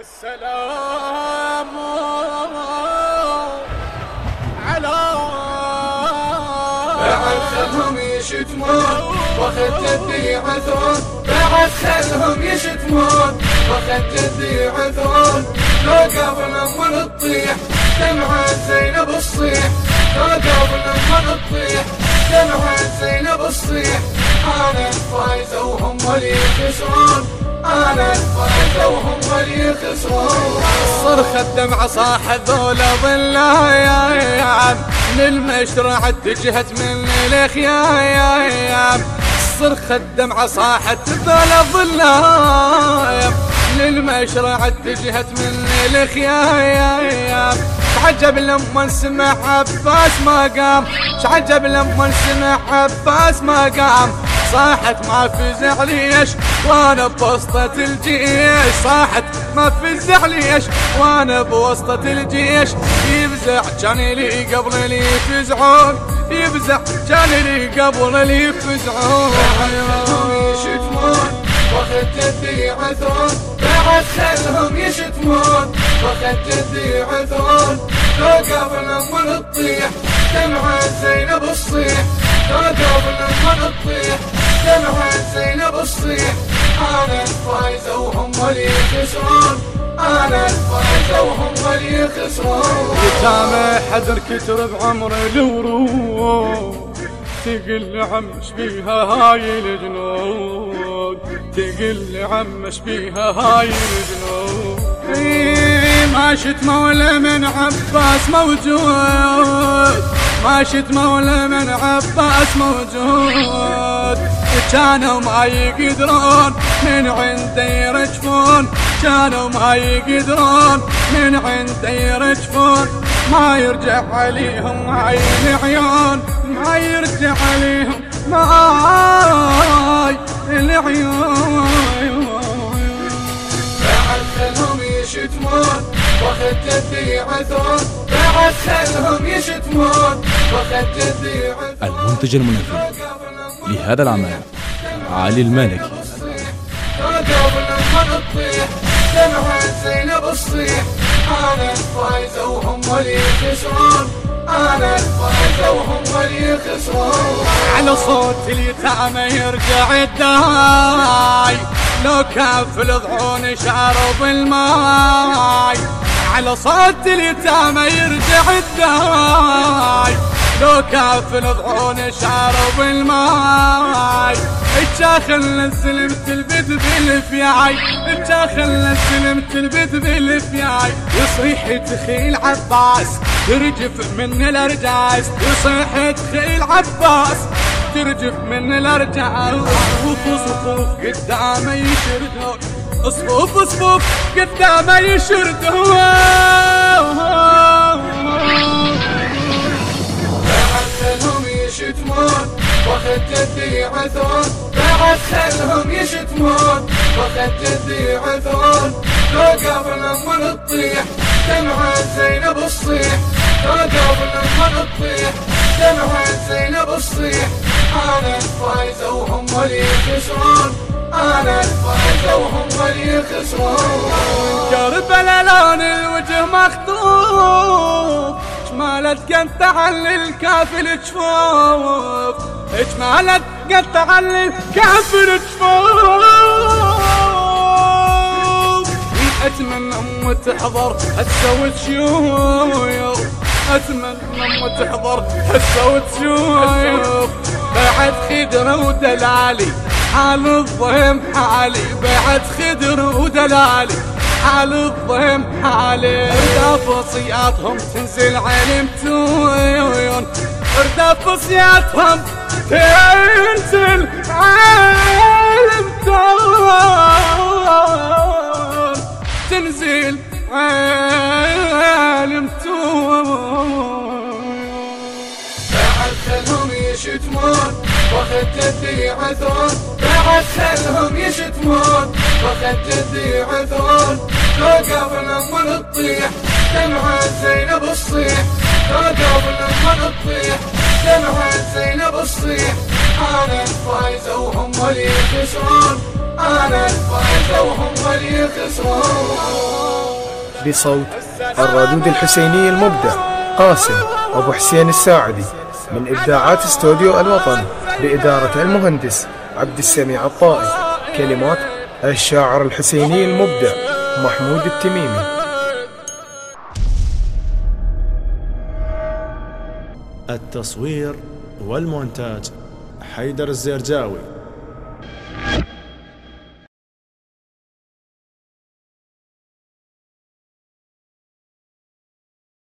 السلام على بعد خلهم يشتمون واخذت الدي عثرون بعد خلهم يشتمون واخذت الدي عثرون لو قبل من تطيح دمعة زينب الصيح. لو قبل من تطيح دمعة زينب الصيح. أنا الفايز وهم اللي يخسرون أنا الفايز وهم اللي يخسرون صرخ الدمعة صاح ذول ظلها يا عم من المشرع اتجهت من الخيام صرخ الدمعة صاحت ذول ظلها من المشرع اتجهت من الخيام تعجب لما سمع عباس ما قام. تعجب لما سمع عباس ما قام. صاحت ما في زعليش وأنا بوسطة الجيش. صاحت ما في زعليش وأنا بوسطة الجيش. يفزع كان لي قبل لي يفزعون. يفزع كان لي قبل لي يفزعون. يشتمون واخذت الدي عثرون بعد خلهم يشتمون. واخذت الدي عثرون لو قبل من تطيح دمعة زينب الصيح. لو قبل دمعة زينب الصيح أنا الفايزة وهم اللي يخسرون أنا الفايزة وهم اللي يخسرون يتامى حذر كتر بعمر الورود تقل عم بيها هاي الجنود تقل عم بيها هاي الجنود ما شت مولى من عباس موجود. ما شت مولى من عباس موجود. كانوا ما يقدرون من عنده يرجفون. كانوا ما يقدرون من عنده يرجفون. ما يرجع عليهم عين عيون ما يرجع عليهم ماي العيون بعد خلهم يشتمون. عثرون بعد خلهم يشتمون عثرون المنتج المنفذ لهذا العمل علي المالكي أنا الفايزة وهم اللي أنا الفايزة وهم على صوت اليتامى يرجع الداي لو كف الضعون شعروا بالماي. على صوت اليتامى يرجع الداي لو كف الضعون شعروا بالماي. الجاخل السلم تلبث بالفياي. الجاخل السلم تلبث بالفياي. يصيح تخيل عباس ترجف من الأرجاس. يصيح تخيل عباس ترجف من الأرجاس. صفوف صفوف قدامه يشردون. صفوف صفوف قدامه يشردون بعد خلهم يشتمون واخذت الدي عثرون. بعد خلهم يشتمون واخذت الدي عثرون. لو قبل من تطيح دمعة زينب الصيح. لو قبل من تطيح دمعة زينب الصيح. أنا الفايزة وهم اللي يخسرون أنا وهم اللي يخسرون كربلا لون الوجه مخطوف جمالت قطع للكافل جفوف جمالت قطع للكافل جفوف أتمنى ام تحضر تسوي شيوخ أتمنى ام تحضر تسوي شيوخ بعد خدر ودلالي حال الضهم حالي بعد خدر ودلالي. حال الضهم حالي ارداف صياتهم تنزل عين متوين ارداف صياتهم تنزل عين متوين تنزل عين متوين بعد خلهم يشتمون واخذت الدي عثرون خلهم يشتمون. واخذت الدي عثرون لو قبل من تطيح دمعة زينب الصيح. لو قبل من تطيح دمعة زينب الصيح. أنا الفايزة وهم اللي يخسرون أنا الفايزة وهم اللي يخسرون بصوت الردود الحسيني المبدع قاسم أبو حسين الساعدي من إبداعات استوديو الوطن بإدارة المهندس عبد السميع الطائي. كلمات الشاعر الحسيني المبدع محمود التميمي. التصوير والمونتاج حيدر الزرجاوي.